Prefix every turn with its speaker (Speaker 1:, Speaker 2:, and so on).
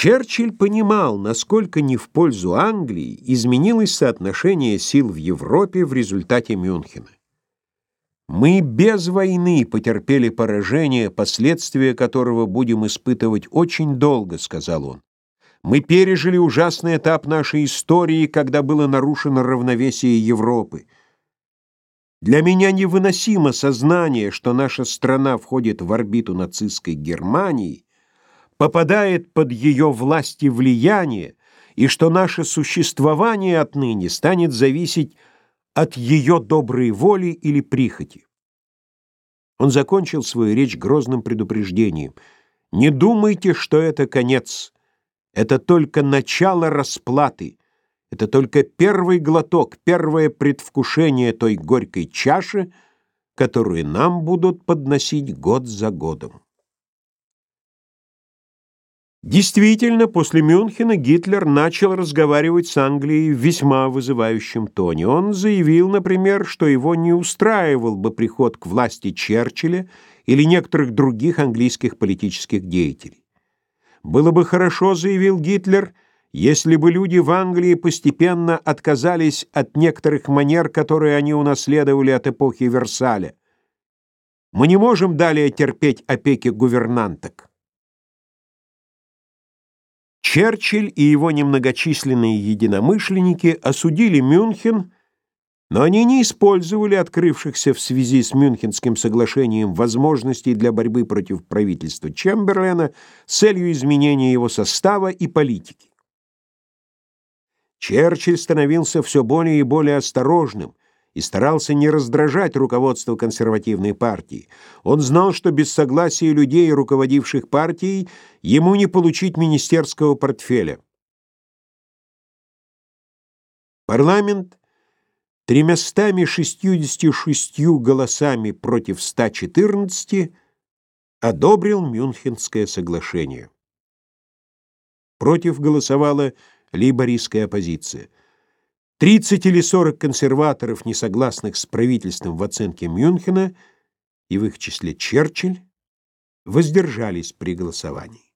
Speaker 1: Черчилль понимал, насколько не в пользу Англии изменилось соотношение сил в Европе в результате Мюнхена. Мы без войны потерпели поражение, последствия которого будем испытывать очень долго, сказал он. Мы пережили ужасный этап нашей истории, когда было нарушено равновесие Европы. Для меня невыносимо сознание, что наша страна входит в орбиту нацистской Германии, попадает под ее власть и влияние, и что наше существование отныне станет зависеть от ее доброй воли или прихоти. Он закончил свою речь грозным предупреждением. «Не думайте, что это конец. Это только начало расплаты. Это только первый глоток, первое предвкушение той горькой чаши, которую нам будут подносить год за годом». Действительно, после Мюнхена Гитлер начал разговаривать с Англией в весьма вызывающем тоне. Он заявил, например, что его не устраивал бы приход к власти Черчилля или некоторых других английских политических деятелей. Было бы хорошо, заявил Гитлер, если бы люди в Англии постепенно отказались от некоторых манер, которые они унаследовали от эпохи Версаля. Мы не можем далее терпеть опеки гувернанток. Черчилль и его немногочисленные единомышленники осудили Мюнхен, но они не использовали открывшихся в связи с Мюнхенским соглашением возможностей для борьбы против правительства Чемберлена с целью изменения его состава и политики. Черчилль становился все более и более осторожным – и старался не раздражать руководство консервативной партии. Он знал, что без согласия людей, руководивших партией, ему не получить министерского портфеля. Парламент тремястами шестьюдесятью шестью голосами против 114 одобрил Мюнхенское соглашение. Против голосовала лейбористская оппозиция. 30 или 40 консерваторов, не согласных с правительством в оценке Мюнхена, и в их числе Черчилль, воздержались при голосовании.